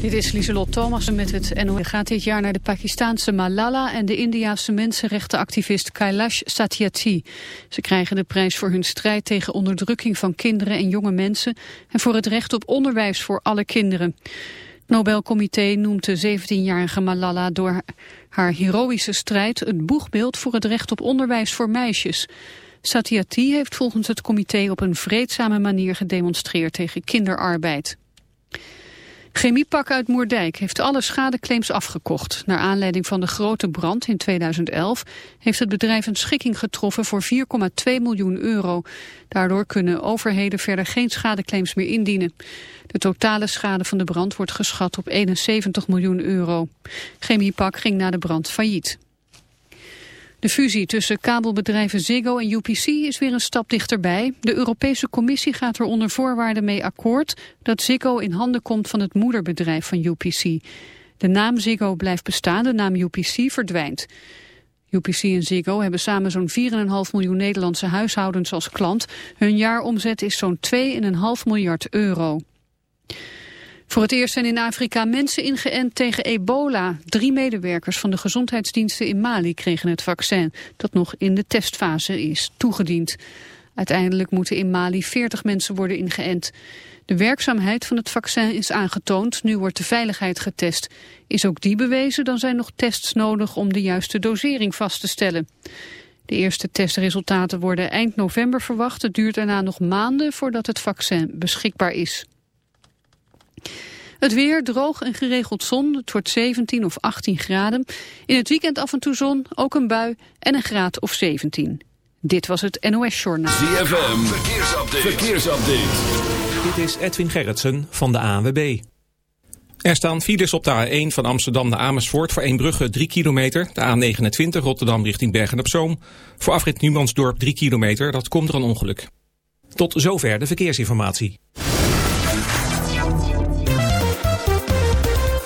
Dit is Lieselot Thomassen met het NOS. gaat dit jaar naar de Pakistaanse Malala en de Indiaanse mensenrechtenactivist Kailash Satyarthi. Ze krijgen de prijs voor hun strijd tegen onderdrukking van kinderen en jonge mensen en voor het recht op onderwijs voor alle kinderen. Het Nobelcomité noemt de 17-jarige Malala door haar heroïsche strijd het boegbeeld voor het recht op onderwijs voor meisjes. Satyarthi heeft volgens het comité op een vreedzame manier gedemonstreerd tegen kinderarbeid. Chemiepak uit Moerdijk heeft alle schadeclaims afgekocht. Naar aanleiding van de grote brand in 2011 heeft het bedrijf een schikking getroffen voor 4,2 miljoen euro. Daardoor kunnen overheden verder geen schadeclaims meer indienen. De totale schade van de brand wordt geschat op 71 miljoen euro. Chemiepak ging na de brand failliet. De fusie tussen kabelbedrijven Ziggo en UPC is weer een stap dichterbij. De Europese Commissie gaat er onder voorwaarden mee akkoord dat Ziggo in handen komt van het moederbedrijf van UPC. De naam Ziggo blijft bestaan, de naam UPC verdwijnt. UPC en Ziggo hebben samen zo'n 4,5 miljoen Nederlandse huishoudens als klant. Hun jaaromzet is zo'n 2,5 miljard euro. Voor het eerst zijn in Afrika mensen ingeënt tegen ebola. Drie medewerkers van de gezondheidsdiensten in Mali kregen het vaccin... dat nog in de testfase is toegediend. Uiteindelijk moeten in Mali 40 mensen worden ingeënt. De werkzaamheid van het vaccin is aangetoond, nu wordt de veiligheid getest. Is ook die bewezen, dan zijn nog tests nodig om de juiste dosering vast te stellen. De eerste testresultaten worden eind november verwacht. Het duurt daarna nog maanden voordat het vaccin beschikbaar is. Het weer droog en geregeld zon. Het wordt 17 of 18 graden. In het weekend af en toe zon, ook een bui en een graad of 17. Dit was het NOS Journaal. ZFM, verkeersupdate. verkeersupdate. Dit is Edwin Gerritsen van de ANWB. Er staan files op de A1 van Amsterdam naar Amersfoort voor Eembrugge 3 kilometer. De A29 Rotterdam richting Bergen-op-Zoom. Voor afrit Numansdorp 3 kilometer, dat komt er een ongeluk. Tot zover de verkeersinformatie.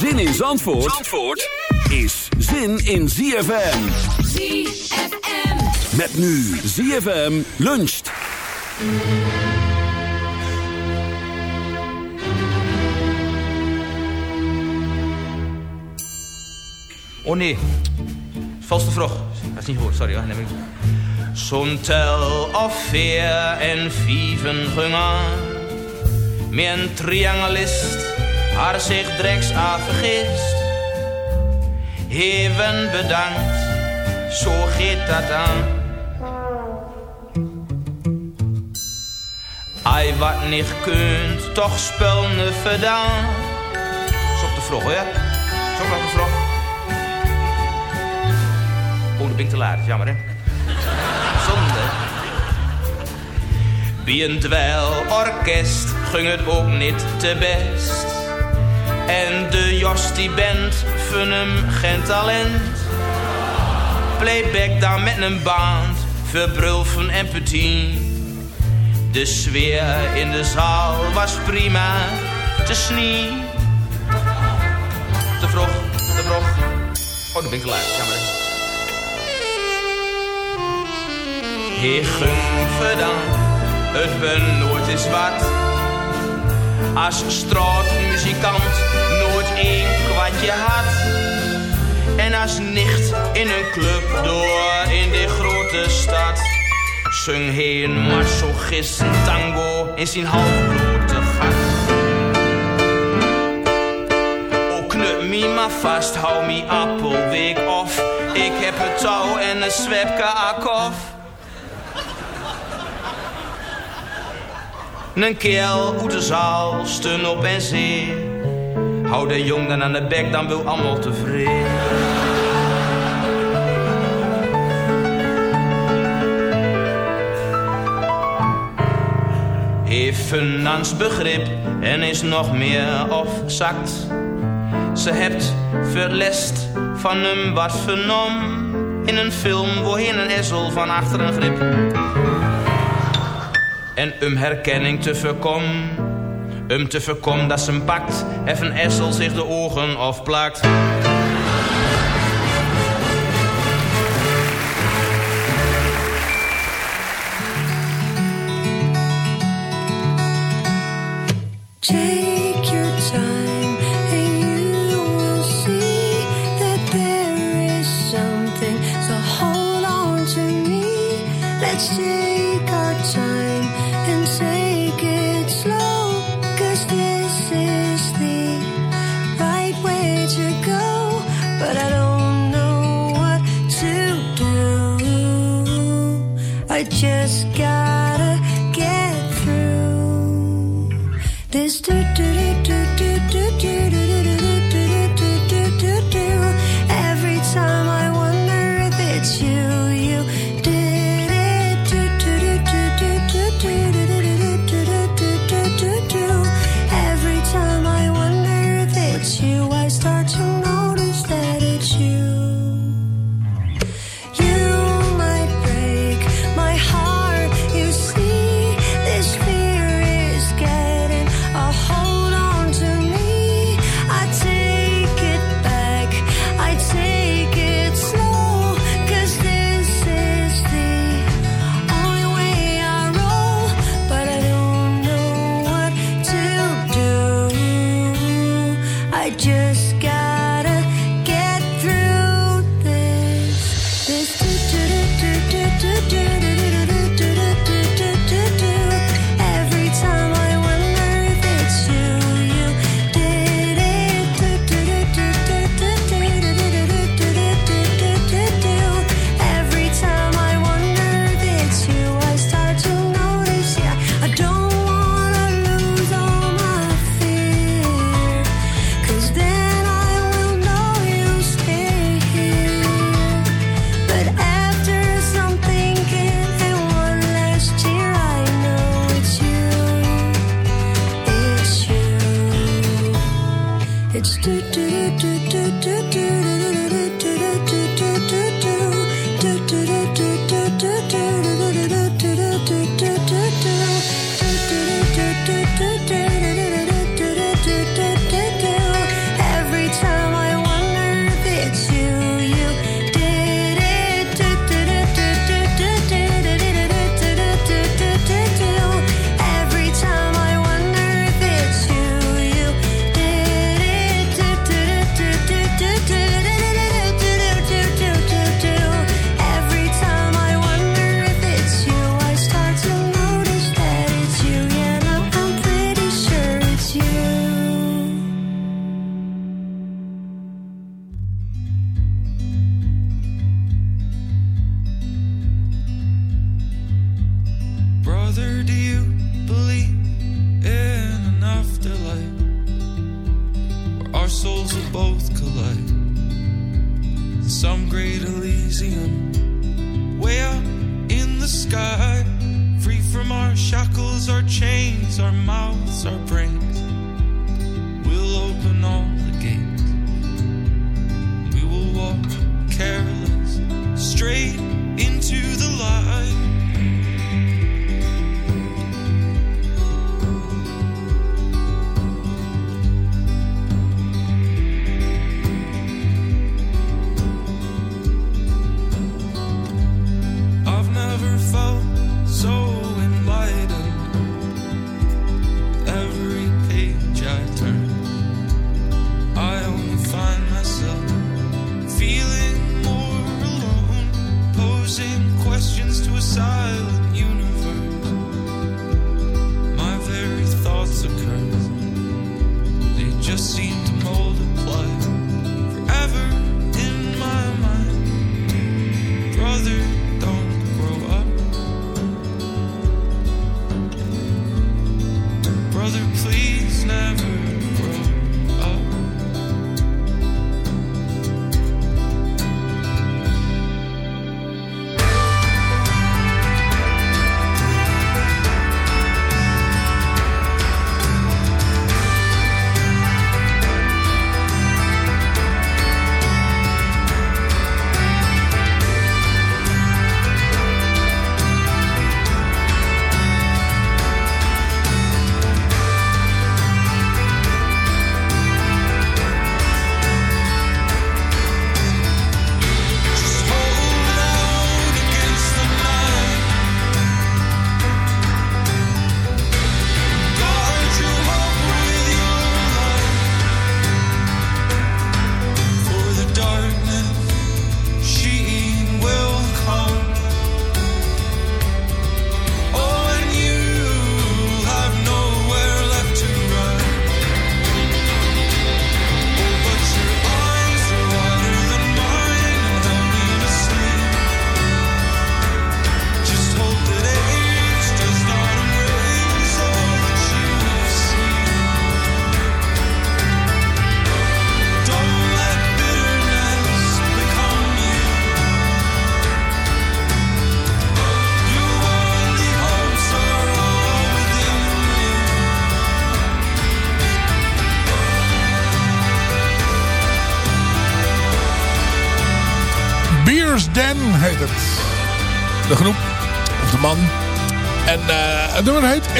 Zin in Zandvoort, Zandvoort is zin in ZFM. ZFM. Met nu ZFM luncht. Oh nee, vals te vroeg. Dat is niet goed, sorry hoor. Neem ik. Zo'n tel of vier en gangen. Met een triangelist haar zich dreks vergist. Heven bedankt, zo gaat dat aan. Ai wat niet kunt, toch spel ne verdaan. Zo op de vroeg, hè? Zo op de vroeg. Oh, dat ben ik te laat, jammer hè. Zonde. Bij een dweilorkest ging het ook niet te best. En de Jos die bent vun hem geen talent. Playback daar met een band verbrulven van petit. De sfeer in de zaal was prima, te snie. Te vroeg, te vroeg. Oh, de ben ik klaar, jammer. Heer, gun het benoord is wat als straatmuzikant nooit één kwartje had. En als nicht in een club door in de grote stad. Zung hij een tango in zijn halfblote gat. O knut me maar vast, hou me appelweek of. Ik heb een touw en een zwepke akof. Een keel, uit de zaal, stun op en zeer. Hou de jong dan aan de bek, dan wil allemaal tevreden. Even finans begrip en is nog meer of zakt. Ze hebt verlest van hem wat vernom. In een film, voorheen een essel van achter een grip en om herkenning te voorkomen. Um te voorkomen dat ze pakt, even Essel zich de ogen afplakt. see him.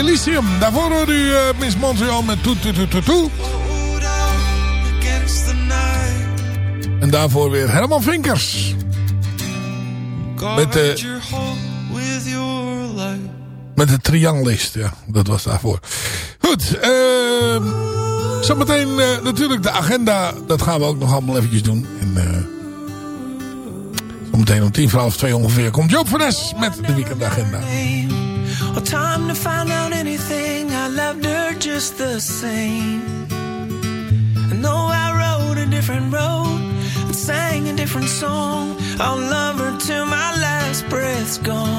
Elysium. Daarvoor hoorde u eh, Miss Montreal met Toet Toet Toet Toet Toet. Hold out against the night. En daarvoor weer Herman Vinkers. Met de- light. Met de triangelist. Ja, dat was daarvoor. Goed. ehm zometeen eh, natuurlijk de agenda. Dat gaan we ook nog allemaal eventjes doen. En eh zometeen om tien voor half twee ongeveer komt Joop van Nes met de weekendagenda. Well, time to find out anything. I loved her just the same. I know I rode a different road and sang a different song. I'll love her till my last breath's gone.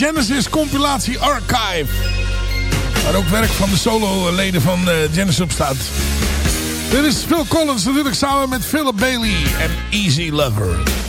Genesis compilatie Archive. Waar ook werk van de solo-leden van eh, Genesis op staat. Dit is Phil Collins natuurlijk samen met Philip Bailey en Easy Lover.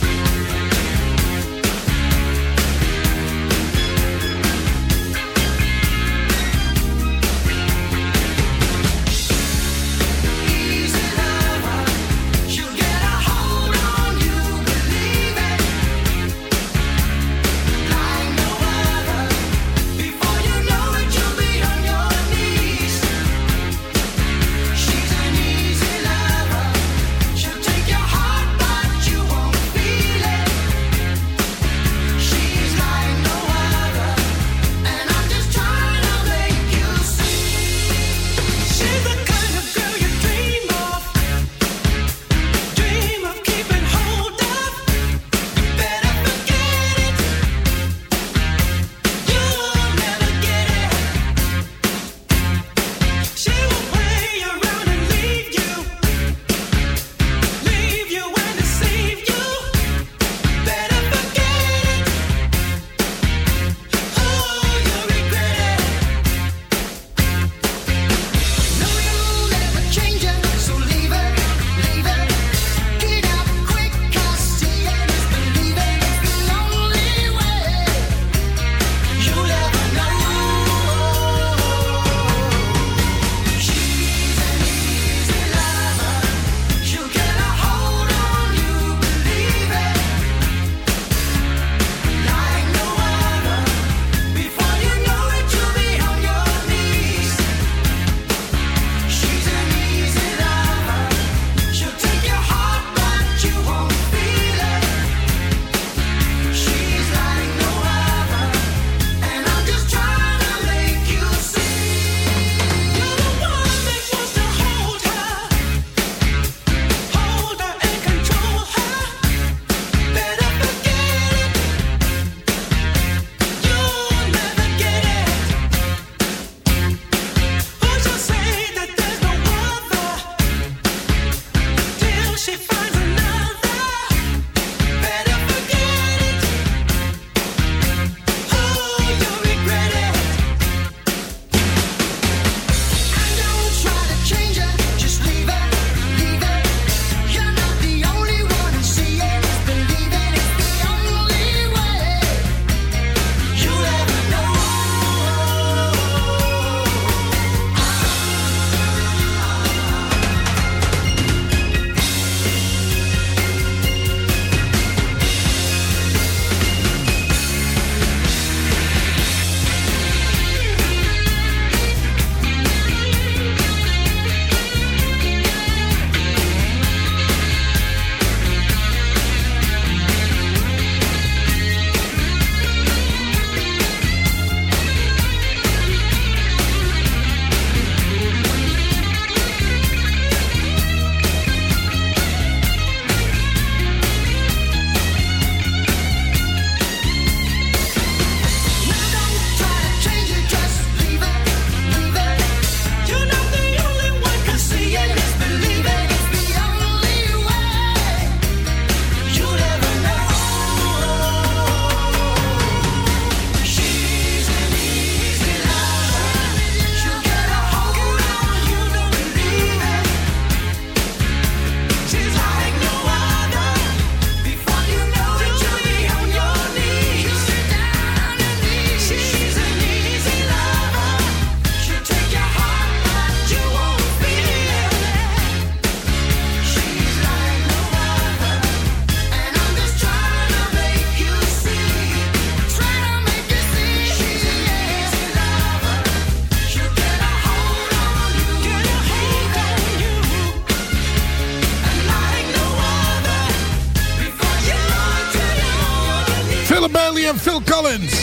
Bailey en Phil Collins.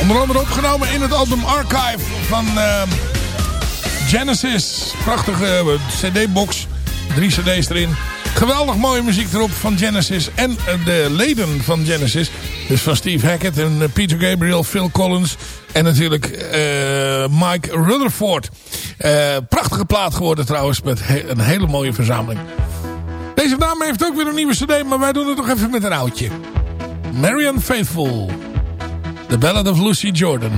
Onder andere opgenomen in het album Archive van ehm, Genesis. Prachtige eh, cd-box. Drie cd's erin. Geweldig mooie muziek erop van Genesis. En eh, de leden van Genesis. Dus van Steve Hackett en eh, Peter Gabriel, Phil Collins en natuurlijk Mike Rutherford. Prachtige plaat geworden trouwens met een hele mooie verzameling. Deze dame heeft ook weer een nieuwe cd, maar wij doen het nog even met een oudje. Marian Faithful. The Ballad of Lucy Jordan.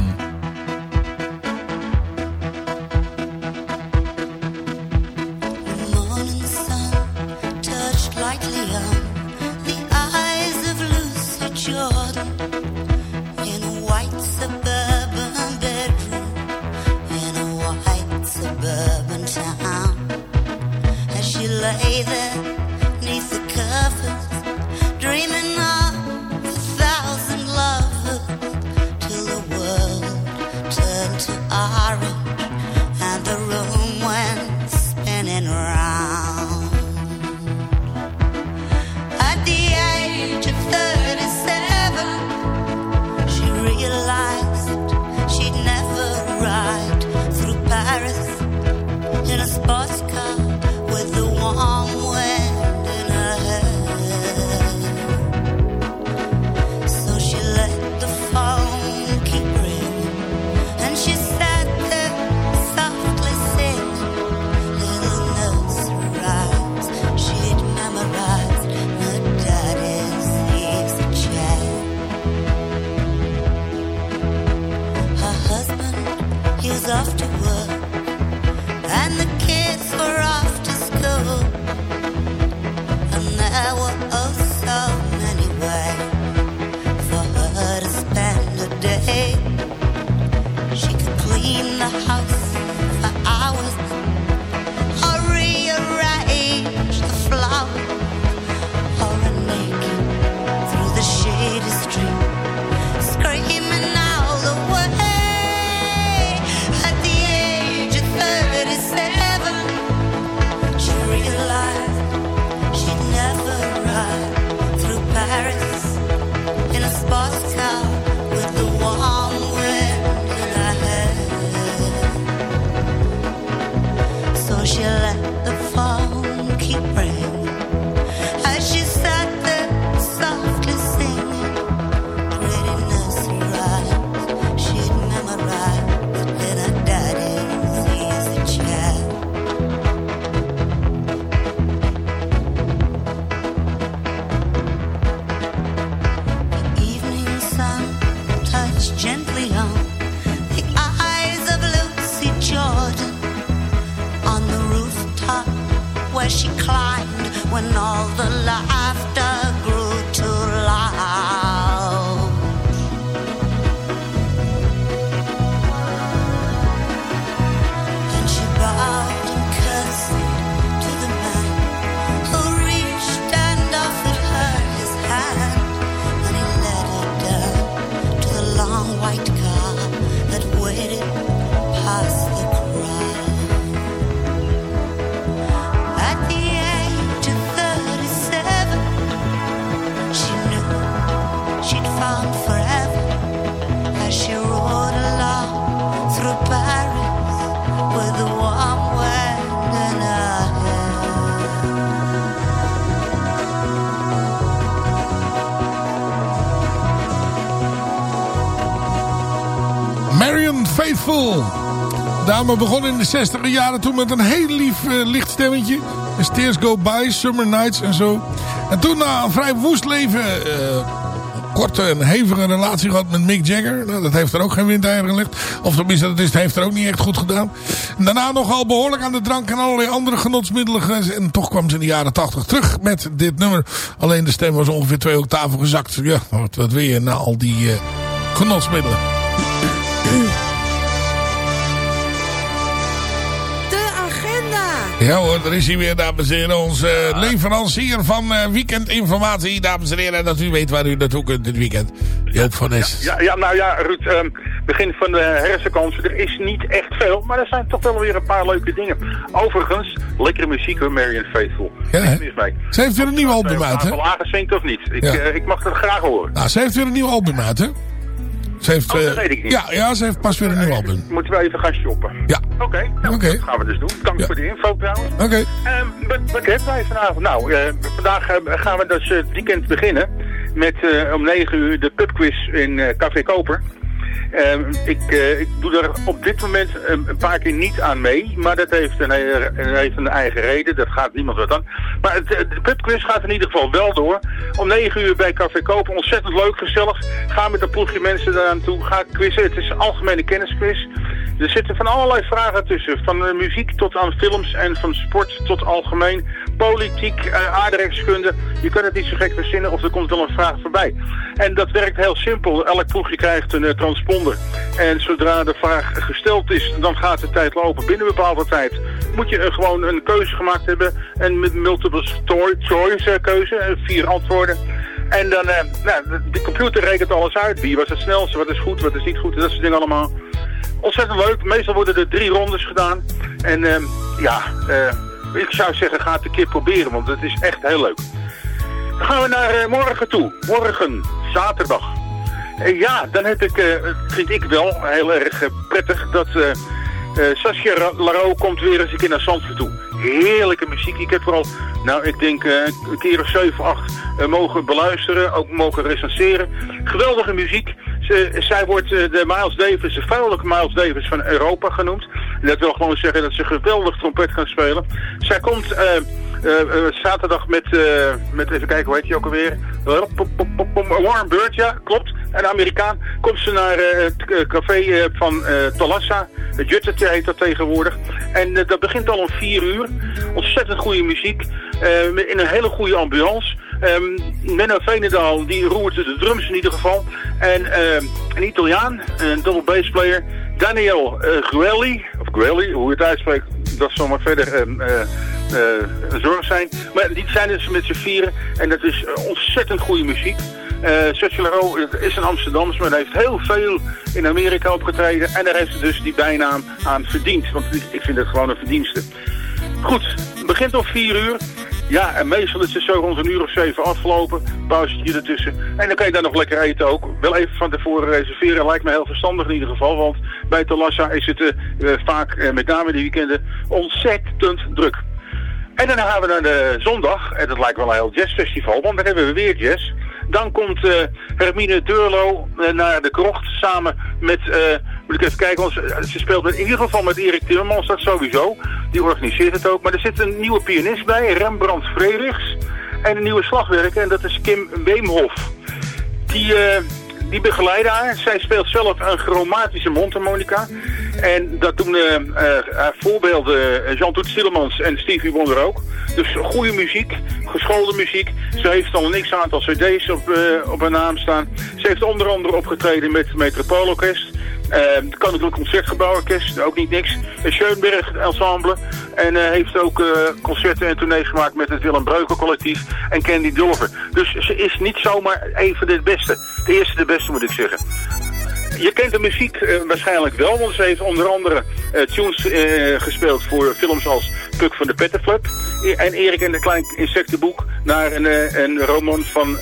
Dame begon in de 60 jaren toen met een heel lief eh, licht Tears Go By, Summer Nights en zo. En toen na een vrij woest leven... eh, korte en hevige relatie gehad met Mick Jagger. Nou, dat heeft er ook geen windeieren gelegd. Of tenminste, dat is, heeft er ook niet echt goed gedaan. Daarna nogal behoorlijk aan de drank en allerlei andere genotsmiddelen. En toch kwam ze in de jaren 80 terug met dit nummer. Alleen de stem was ongeveer twee octaven gezakt. Ja, wat, wat wil je na al die eh, genotsmiddelen? Ja hoor, daar is hij weer, dames en heren. Onze leverancier van eh, weekendinformatie, dames en heren. En dat u weet waar u naartoe kunt dit weekend. Joop van Nes. Ja, ja, nou ja, Ruud, ehm, begin van de herfstvakantie. Er is niet echt veel, maar er zijn toch wel weer een paar leuke dingen. Overigens, lekkere muziek hoor, Marion Faithful. Ja, hè? Mee. Ze heeft weer een nieuw album uit, hè? Of lager zingt of niet. Ik, Ja. eh, ik mag het graag horen. Nou, ze heeft weer een nieuw album uit, hè? Ze heeft, Oh, dat eh, weet ik niet. Ja, ja, ze heeft pas weer een nieuw album. Moeten we even gaan shoppen. Ja. Oké, nou, dat gaan we dus doen. Dank voor de info trouwens. Oké. Ehm, wat, wat hebben wij vanavond? Nou, eh, vandaag eh, gaan we dus eh, het weekend beginnen met eh, om 9 uur de pubquiz in eh, Café Koper. Ehm, ik, eh, ik doe daar op dit moment een, paar keer niet aan mee. Maar dat heeft een, heeft een eigen reden. Dat gaat niemand wat aan. Maar het, eh, de pubquiz gaat in ieder geval wel door. Om 9 uur bij Café Koper. Ontzettend leuk, gezellig. Ga met een ploegje mensen daar aan toe. Ga quizzen. Het is een algemene kennisquiz. Er zitten van allerlei vragen tussen. Van eh, muziek tot aan films en van sport tot algemeen. Politiek, eh, aardrijkskunde. Je kan het niet zo gek verzinnen of er komt wel een vraag voorbij. En dat werkt heel simpel. Elk ploegje krijgt een eh, transponder. En zodra de vraag gesteld is, dan gaat de tijd lopen. Binnen een bepaalde tijd moet je gewoon een keuze gemaakt hebben. En met multiple choice keuze. vier antwoorden. En dan, nou, de computer rekent alles uit. Wie was het snelste, wat is goed, wat is niet goed. Dat soort dingen allemaal. Ontzettend leuk. Meestal worden er drie rondes gedaan. En ehm, ja, eh, ik zou zeggen, ga het een keer proberen, want het is echt heel leuk. Dan gaan we naar eh, morgen toe. Morgen, zaterdag. Eh, ja, dan heb ik, vind ik wel heel erg prettig dat Saskia Ra- Laro komt weer eens een keer naar Zandvoort toe. Heerlijke muziek. Ik heb vooral, nou ik denk een keer of 7, 8 eh, mogen beluisteren, ook mogen recenseren. Geweldige muziek. Ze, zij wordt eh, de Miles Davis, de vrouwelijke Miles Davis van Europa genoemd. En dat wil gewoon zeggen dat ze geweldig trompet kan spelen. Zij komt eh, eh, eh, zaterdag met, eh, met, even kijken, hoe heet die ook alweer? Warm Bird, ja, klopt. Een Amerikaan. Komt ze naar eh, het eh, café eh, van eh Talassa. Juttetje heet dat tegenwoordig. En eh, dat begint al om vier uur. Ontzettend goede muziek. eh, in een hele goede ambiance. Ehm Menno Veenendaal, die roert de drums in ieder geval. En ehm, een Italiaan, een double bass player. Daniel Guelli, of Guelli, hoe je het uitspreekt, dat zal maar verder ehm, eh, eh, een zorg zijn. Maar die zijn dus met z'n vieren en dat is ontzettend goede muziek. Sergio is een Amsterdams, maar hij heeft heel veel in Amerika opgetreden. En daar heeft ze dus die bijnaam aan verdiend. Want ik- vind het gewoon een verdienste. Goed, begint om 4 uur. Ja, en meestal is het zo rond een uur of zeven afgelopen. Pauzetje ertussen. En dan kan je daar nog lekker eten ook. Wel even van tevoren reserveren. Lijkt me heel verstandig in ieder geval. Want bij Talassa is het eh, eh, vaak, eh, met name die weekenden, ontzettend druk. En dan gaan we naar de zondag. En dat lijkt wel een heel jazzfestival. Want dan hebben we weer jazz. Dan komt Hermine Deurlo naar de krocht samen met, moet ik even kijken, ze, speelt in ieder geval met Erik Timmermans, dat sowieso. Die organiseert het ook. Maar er zit een nieuwe pianist bij, Rembrandt Frederiks. En een nieuwe slagwerker, en dat is Kim Weemhof. Die, eh, die begeleiden haar. Zij speelt zelf een chromatische mondharmonica. En dat doen eh, eh, haar voorbeelden Jean-Toet Stillemans en Stevie Wonder ook. Dus goede muziek, geschoolde muziek. Ze heeft al een x-aantal cd's op, op haar naam staan. Ze heeft onder andere opgetreden met het Metropoolorkest. Het Koninklijk Concertgebouworkest, ook niet niks. Het Schoenberg Ensemble. En eh, heeft ook eh, concerten en tournees gemaakt met het Willem Breukel collectief en Candy Dulver. Dus ze is niet zomaar een van de beste. De eerste de beste moet ik zeggen. Je kent de muziek eh, waarschijnlijk wel, want ze heeft onder andere tunes gespeeld voor films als Puk van de Pettenflap en Erik en de Klein Insectenboek naar een, een roman van...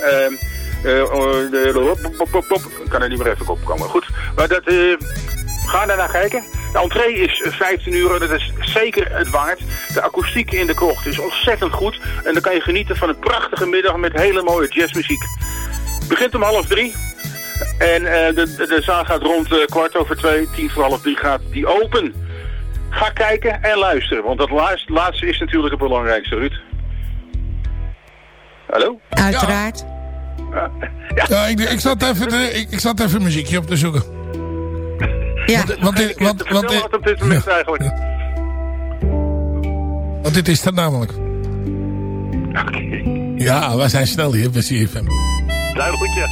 eh, oh, kan er niet meer even op komen. Goed, maar dat... eh, Ga daar naar kijken. De entree is eh, 15 uur en dat is zeker het waard. De akoestiek in de krocht is ontzettend goed. En dan kan je genieten van een prachtige middag met hele mooie jazzmuziek. Het begint om half drie. En eh, de, de, de zaal gaat rond eh, kwart over twee, tien voor half drie gaat die open. Ga kijken en luisteren, want dat laatste, laatste is natuurlijk het belangrijkste, Ruud. Hallo? Uiteraard. Ja, ik, ik, zat even, ik, ik zat even muziekje op te zoeken. Ja. Want, want, dit- want, want, wat op dit moment eigenlijk. want dit is het namelijk. Oké, Ja, wij zijn snel hier bij CFM. duidelijk ja.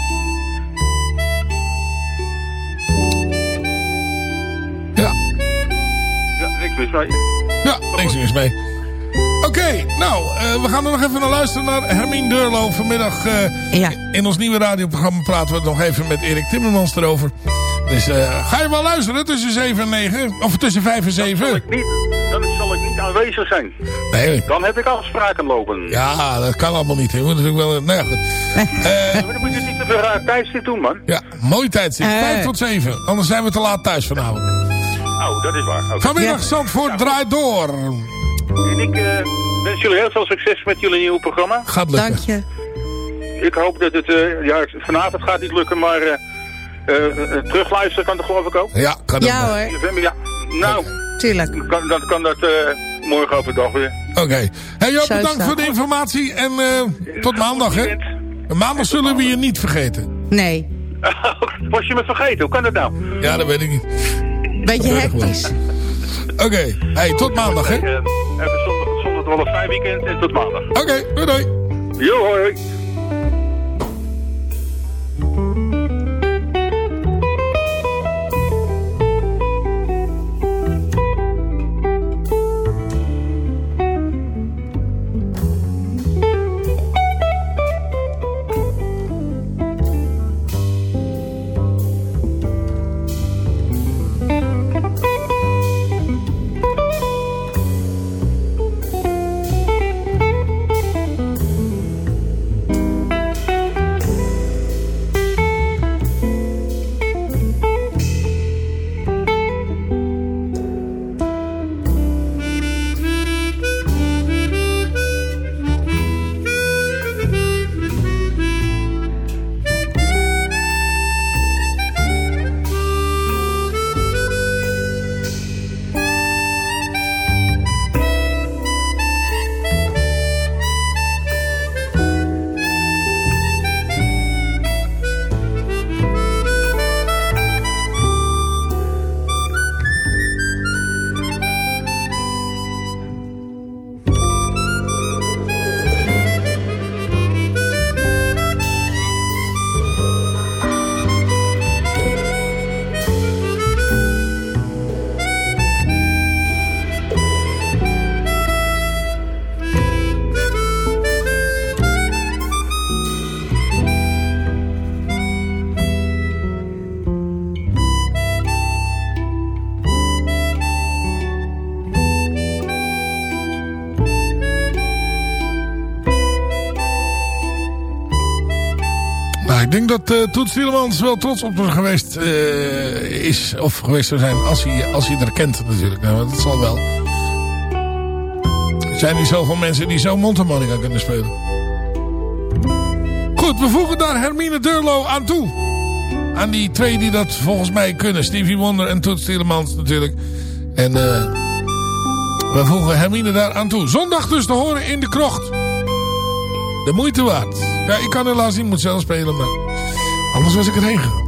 Ja, Ja, niks mis mee. ja, niks meer mee. Oké, nou, eh, we gaan er nog even naar luisteren naar Hermine Deurlo. Vanmiddag eh, Ja. in ons nieuwe radioprogramma praten we nog even met Erik Timmermans erover. Dus eh, ga je wel luisteren tussen 7 en 9? Of tussen 5 en 7? Niet, dan zal ik niet aanwezig zijn. Nee, Dan heb ik afspraken lopen. ja, dat kan allemaal niet. hè. We moeten natuurlijk wel... Nou ja, goed. Eh, Maar dan moet je niet te veel raar tijdstip doen, man. ja, mooi tijdstip. Eh. 5 tot 7. Anders zijn we te laat thuis vanavond. Oh, dat is waar. Oké. Vanmiddag Zandvoort draait door. En ik eh, wens jullie heel veel succes met jullie nieuwe programma. Gaat lukken. Dank je. ik hoop dat het... eh, ja, vanavond gaat niet lukken, maar... eh terugluisteren kan toch geloof ik ook? Ja, kan ook. Ja hoor, ja. Nou, tuurlijk. kan, dan kan dat eh, morgen overdag weer. Oké. Hey Joop, bedankt dat. voor de informatie en eh, tot maandag, hè. Maandag zullen we je niet vergeten. Nee, Was je me vergeten? Hoe kan dat nou? Ja, dat weet ik niet. beetje hectisch. Oké. Hey, tot maandag, hè. Eh, even zonder, zonder weekend en tot maandag. Oké, doei doei. Hoi. Denk dat eh Toets Tielemans wel trots op hem geweest eh, is. Of geweest zou zijn als hij, als hij er kent natuurlijk. Nou, dat zal wel. Er zijn niet zoveel mensen die zo mondharmonica kunnen spelen. Goed, we voegen daar Hermine Durlo aan toe. Aan die twee die dat volgens mij kunnen. Stevie Wonder en Toets Tielemans natuurlijk. En eh we voegen Hermine daar aan toe. Zondag dus te horen in de krocht. De moeite waard. Ja, ik kan helaas niet moet zelf spelen, maar anders was ik erheen gegaan.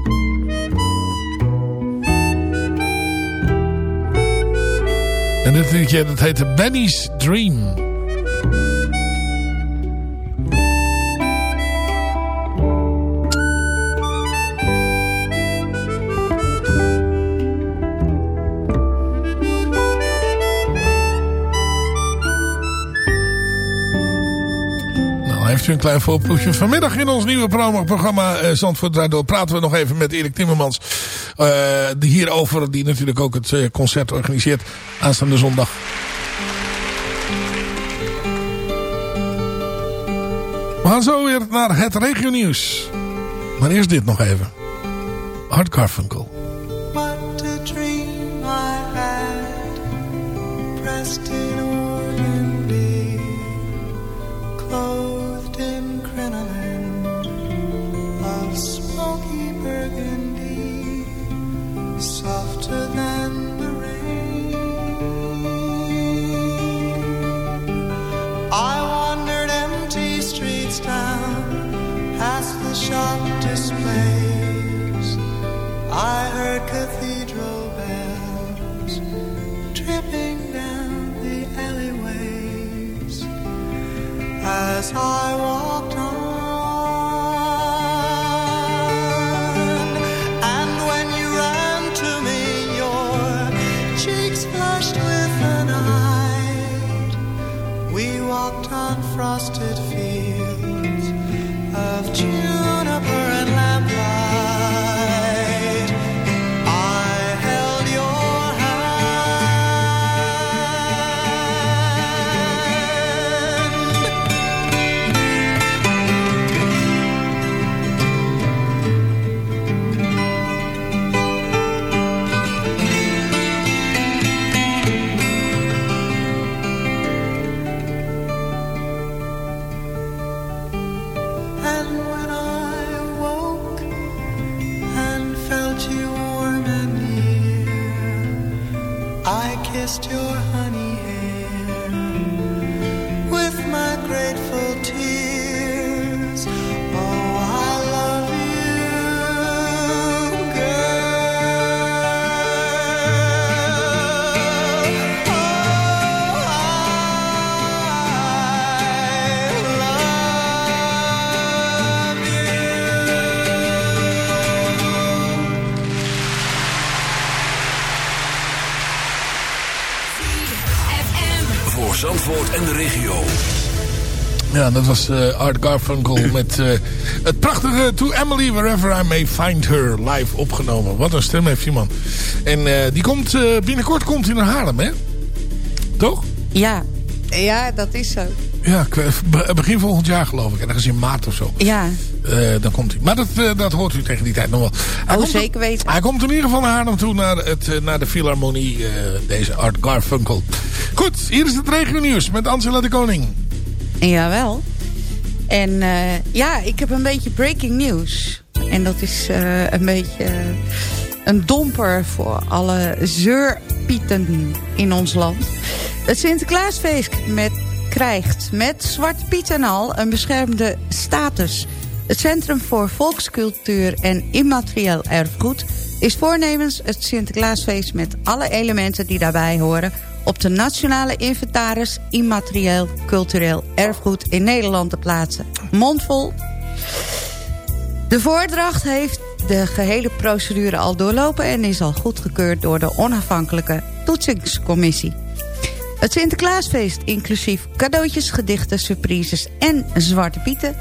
En dit liedje, dat heette Benny's Dream. Een klein voorproefje. Vanmiddag in ons nieuwe pro- programma eh, Zandvoort praten we nog even met Erik Timmermans. eh, die hierover, die natuurlijk ook het eh, concert organiseert aanstaande zondag. We gaan zo weer naar het regionieuws. Maar eerst dit nog even. Art Garfunkel. Ja, dat was eh, Art Garfunkel met eh, het prachtige To Emily Wherever I May Find Her live opgenomen. Wat een stem heeft die man. En eh, die komt eh, binnenkort komt hij naar Haarlem, hè? Toch? Ja. ja, dat is zo. Ja, begin volgend jaar geloof ik. Ergens in maart of zo. Ja, Eh, dan komt hij. Maar dat, eh, dat hoort u tegen die tijd nog wel. Hij oh komt- zeker weten. Hij komt in ieder geval naar Haarlem toe, naar, het, naar de Philharmonie, eh, deze Art Garfunkel. Goed, hier is het regio nieuws met Angela de Koning. Jawel. En eh, ja, ik heb een beetje breaking news. En dat is eh, een beetje eh, een domper voor alle zeurpieten in ons land. Het Sinterklaasfeest met, krijgt met Zwarte Piet en al een beschermde status. Het Centrum voor Volkscultuur en Immaterieel Erfgoed is voornemens het Sinterklaasfeest met alle elementen die daarbij horen op de nationale inventaris immaterieel cultureel erfgoed in Nederland te plaatsen. Mondvol. De voordracht heeft de gehele procedure al doorlopen en is al goedgekeurd door de onafhankelijke toetsingscommissie. Het Sinterklaasfeest, inclusief cadeautjes, gedichten, surprises en zwarte pieten...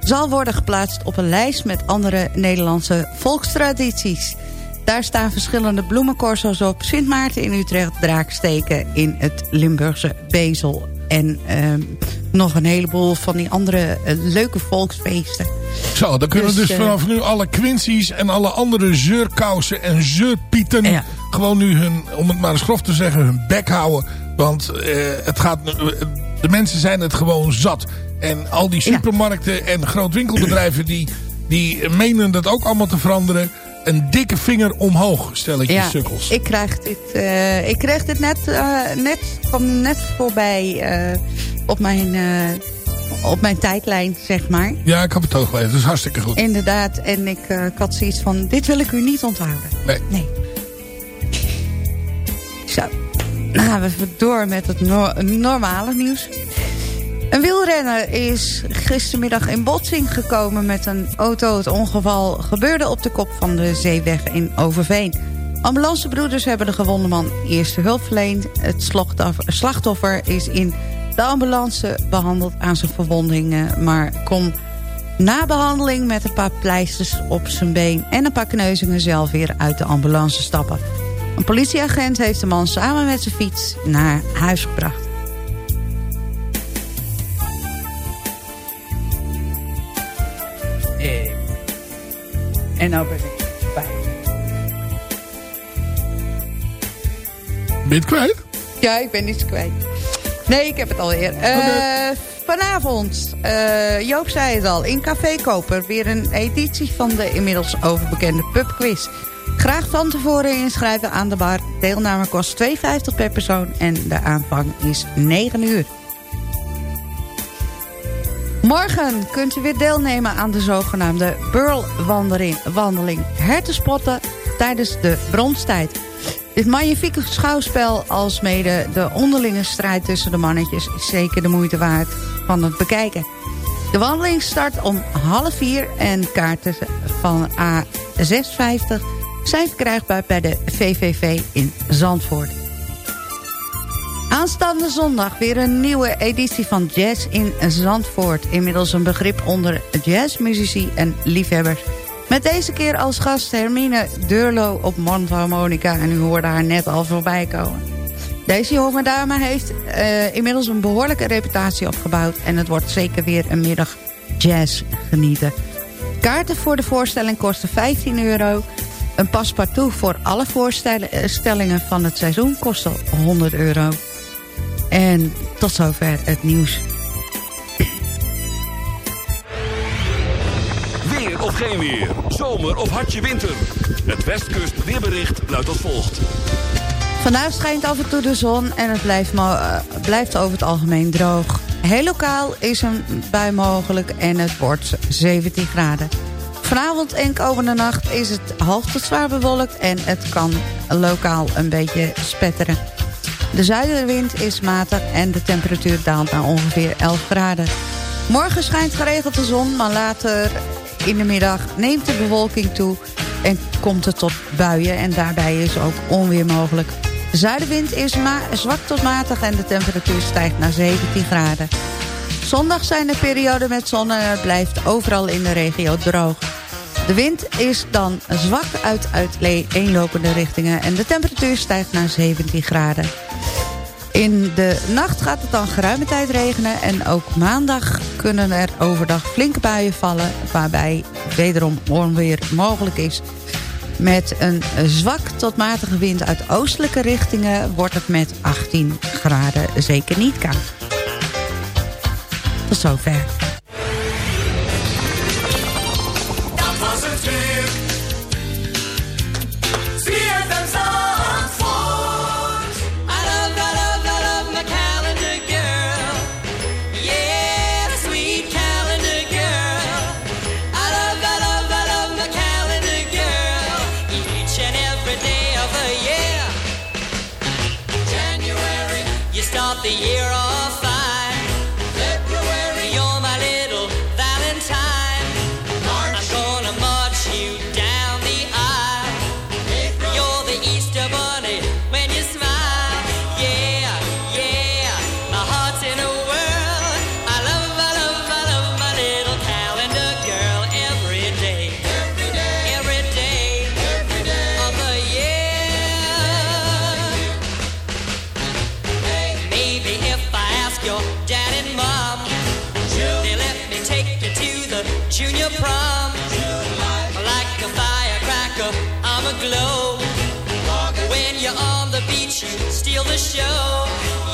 zal worden geplaatst op een lijst met andere Nederlandse volkstradities. Daar staan verschillende bloemencorso's op. Sint Maarten in Utrecht, Draaksteken in het Limburgse Bezel... en ehm, nog een heleboel van die andere eh, leuke volksfeesten. Zo, dan kunnen dus, Dus, eh, vanaf nu alle Quincy's en alle andere zeurkousen en zeurpieten... gewoon nu hun, om het maar eens grof te zeggen, hun bek houden. Want eh, het gaat, de mensen zijn het gewoon zat. En al die supermarkten en grootwinkelbedrijven die, die menen dat ook allemaal te veranderen. Een dikke vinger omhoog, stel ik je sukkels. ik krijg dit, eh, ik kreeg dit net, eh, net, kwam net voorbij eh, op, mijn, op mijn tijdlijn, zeg maar. Ja, ik heb het ook gelezen. Dat is hartstikke goed. Inderdaad, en ik, ik had zoiets van, dit wil ik u niet onthouden. Nee. Nee. Zo, dan gaan we door met het no- normale nieuws. Een wielrenner is gistermiddag in botsing gekomen met een auto. Het ongeval gebeurde op de kop van de zeeweg in Overveen. Ambulancebroeders hebben de gewonde man eerste hulp verleend. Het slachtoffer, is in de ambulance behandeld aan zijn verwondingen... maar kon na behandeling met een paar pleisters op zijn been... en een paar kneuzingen zelf weer uit de ambulance stappen. Een politieagent heeft de man samen met zijn fiets naar huis gebracht. En nou ben ik bij. Ben je het kwijt? Ja, ik ben iets kwijt. Nee, ik heb het alweer. Eh vanavond, eh, Joop zei het al, in Café Koper... weer een editie van de inmiddels overbekende pubquiz. Graag van tevoren inschrijven aan de bar. Deelname kost 2,50 per persoon en de aanvang is 9 uur. Morgen kunt u weer deelnemen aan de zogenaamde Burl-wandeling. wandeling. Herten spotten tijdens de bronstijd. Dit magnifieke schouwspel als mede de onderlinge strijd tussen de mannetjes... is zeker de moeite waard van het bekijken. De wandeling start om half vier en kaarten van A650 zijn verkrijgbaar bij de VVV in Zandvoort. Aanstaande zondag weer een nieuwe editie van Jazz in Zandvoort. Inmiddels een begrip onder jazzmuzici en liefhebbers. Met deze keer als gast Hermine Deurlo op mondharmonica. En u hoorde haar net al voorbij komen. Deze jonge dame heeft eh, inmiddels een behoorlijke reputatie opgebouwd. En het wordt zeker weer een middag jazz genieten. Kaarten voor de voorstelling kosten 15 euro. Een paspartout voor alle voorstellingen van het seizoen kostte 100 euro. En tot zover het nieuws. Weer of geen weer. Zomer of hartje winter. Het Westkust weerbericht luidt als volgt. Vandaag schijnt af en toe de zon en het blijft, eh, blijft over het algemeen droog. Heel lokaal is een bui mogelijk en het wordt 17 graden. Vanavond en komende nacht is het half tot zwaar bewolkt... en het kan lokaal een beetje spetteren. De zuidenwind is matig en de temperatuur daalt naar ongeveer 11 graden. Morgen schijnt geregeld de zon, maar later in de middag neemt de bewolking toe... en komt het tot buien en daarbij is ook onweer mogelijk. De zuidenwind is zwak tot matig en de temperatuur stijgt naar 17 graden. Zondag zijn er perioden met zon en het blijft overal in de regio droog. De wind is dan zwak uit uiteenlopende richtingen... en de temperatuur stijgt naar 17 graden. In de nacht gaat het dan geruime tijd regenen... en ook maandag kunnen er overdag flinke buien vallen... waarbij wederom onweer mogelijk is. Met een zwak tot matige wind uit oostelijke richtingen... wordt het met 18 graden zeker niet koud. Tot zover. Junior prom. Like a firecracker, I'm a glow. When you're on the beach, you steal the show.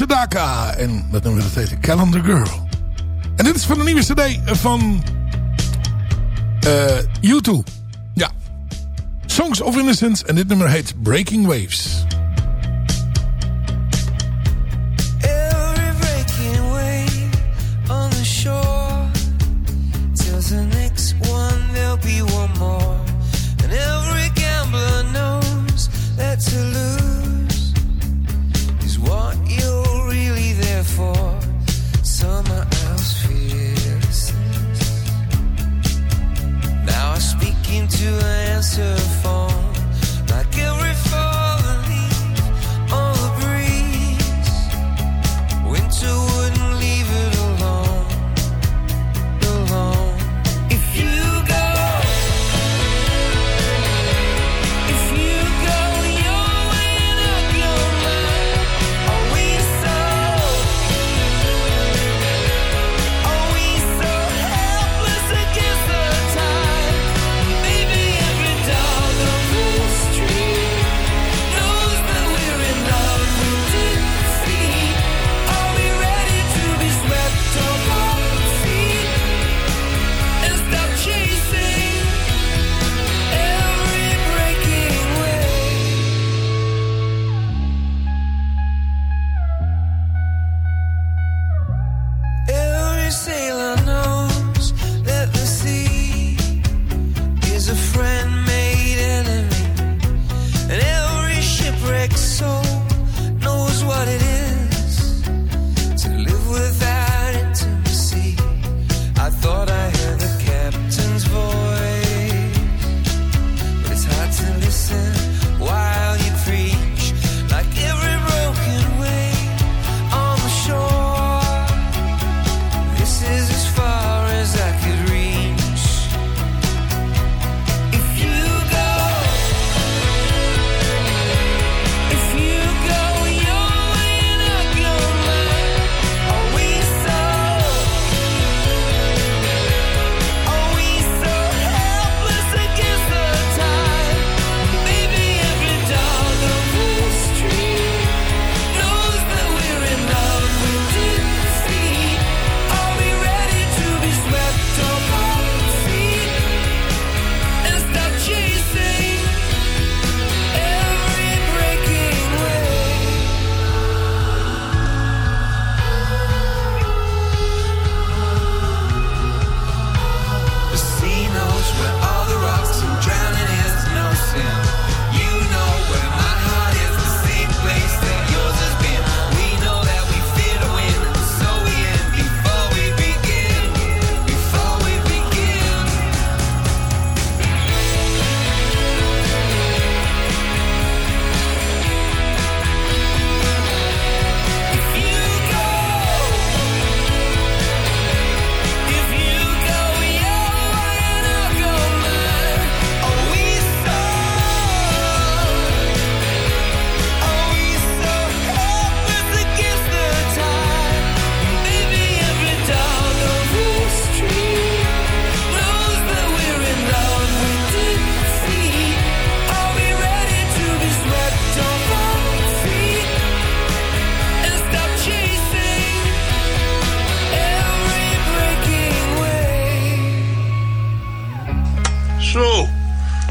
Sedaka. En dat nummer dat heette Calendar Girl. En dit is van de nieuwe cd van eh U2. Ja. Songs of Innocence. En dit nummer heet Breaking Waves.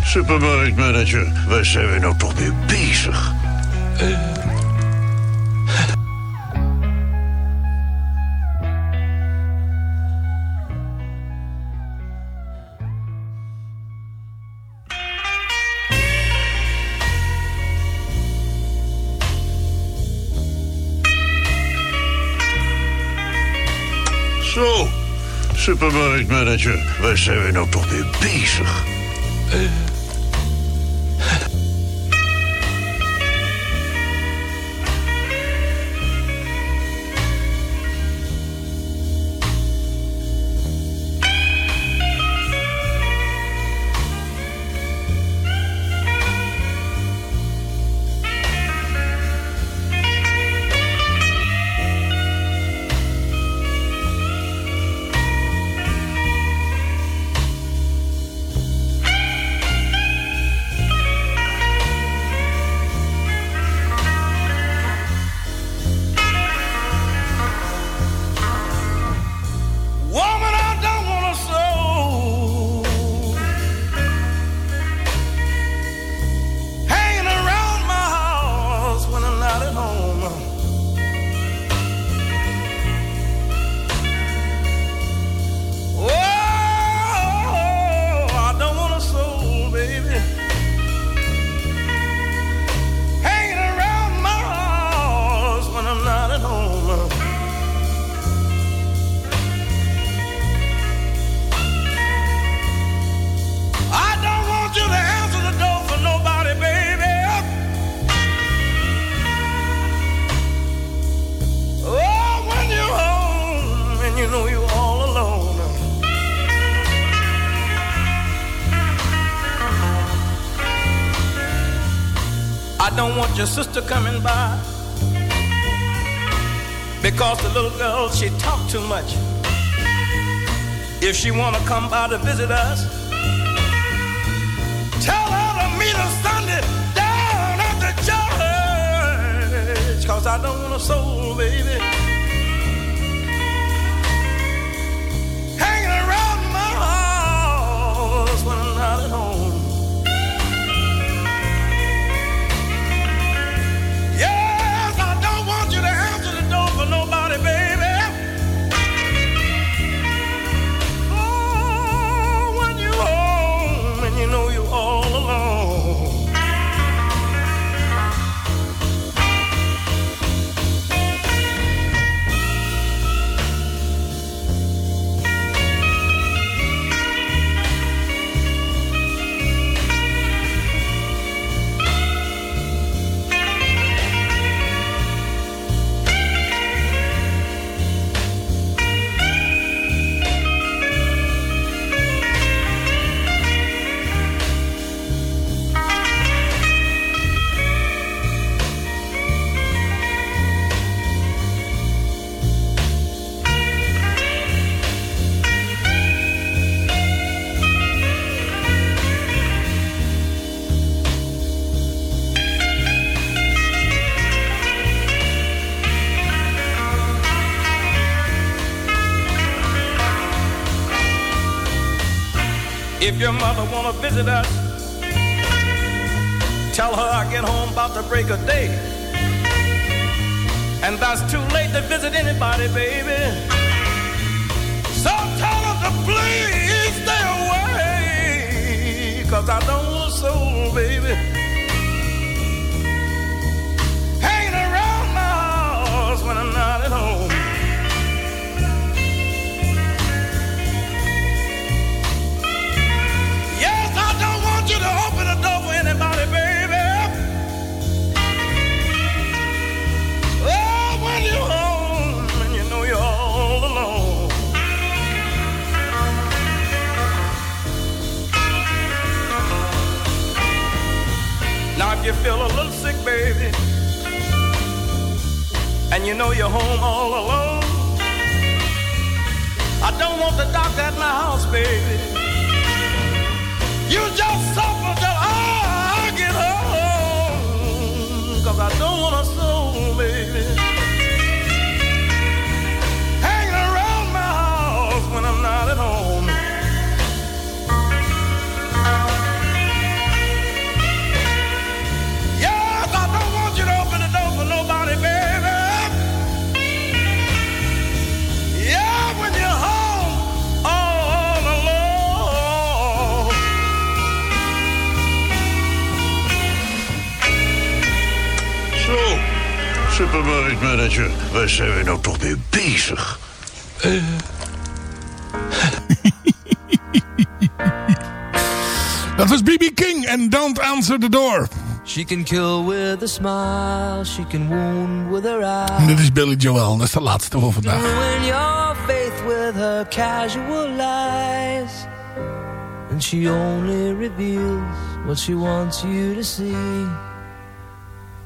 supermarktmanager. Waar zijn we nou toch mee bezig? Uh. Zo, supermarktmanager, waar zijn we nou toch mee bezig? Uh. caught your sister coming by because the little girl she talked too much. If she wanna come by to visit us, tell her to meet us Sunday down at the church. Cause I don't want a soul, baby. If your mother wanna visit us, tell her I get home about the break of day. And that's too late to visit anybody, baby. So tell her to please stay away. Cause I don't want soul, baby. Feel a little sick, baby, and you know you're home all alone, I don't want the doctor at my house, baby. You just suffer supermarktmanager, waar zijn we nou toch mee bezig? Dat was B.B. King en Don't Answer the Door. She can kill with a smile, she can wound with her eyes. dit is Billy Joel, dat is de laatste voor vandaag. Ruin your faith with her casual lies. And she only reveals what she wants you to see.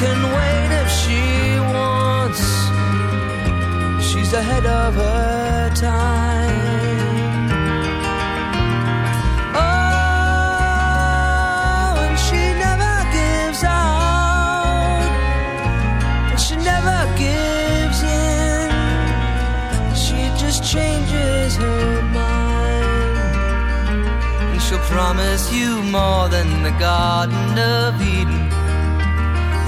Can wait if she wants. She's ahead of her time. Oh, and she never gives out. And she never gives in. She just changes her mind. And she'll promise you more than the Garden of Eden.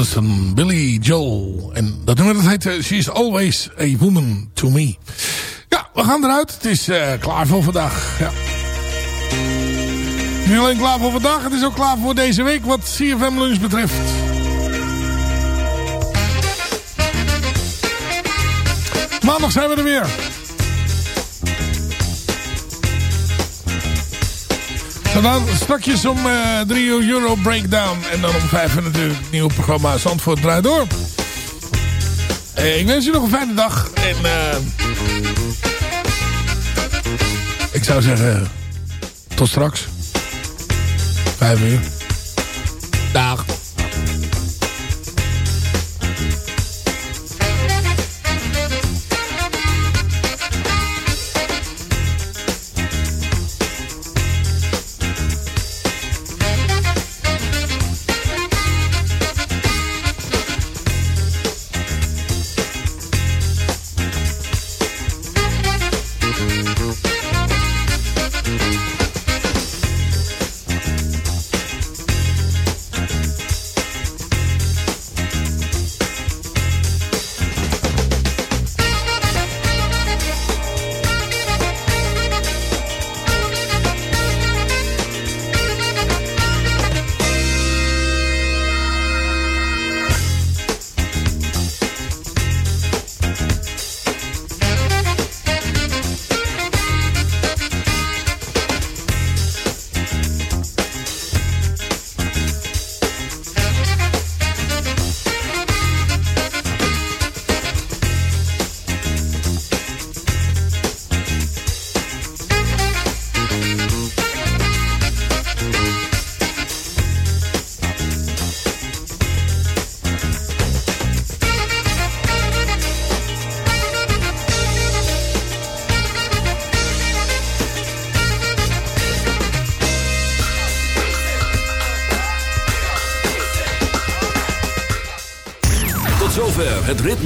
Is een Billy Joel. En dat nummer dat heet eh, She's Always a Woman to Me. Ja, we gaan eruit. Het is eh, klaar voor vandaag. Ja. Niet alleen klaar voor vandaag, het is ook klaar voor deze week wat CFM Lunch betreft. Maandag zijn we er weer. En dan straks om eh 3 uur Euro Breakdown. En dan om 5 uur natuurlijk het nieuwe programma Zandvoort draait door. Eh, ik wens u nog een fijne dag. En eh, ik zou zeggen, tot straks. 5 uur.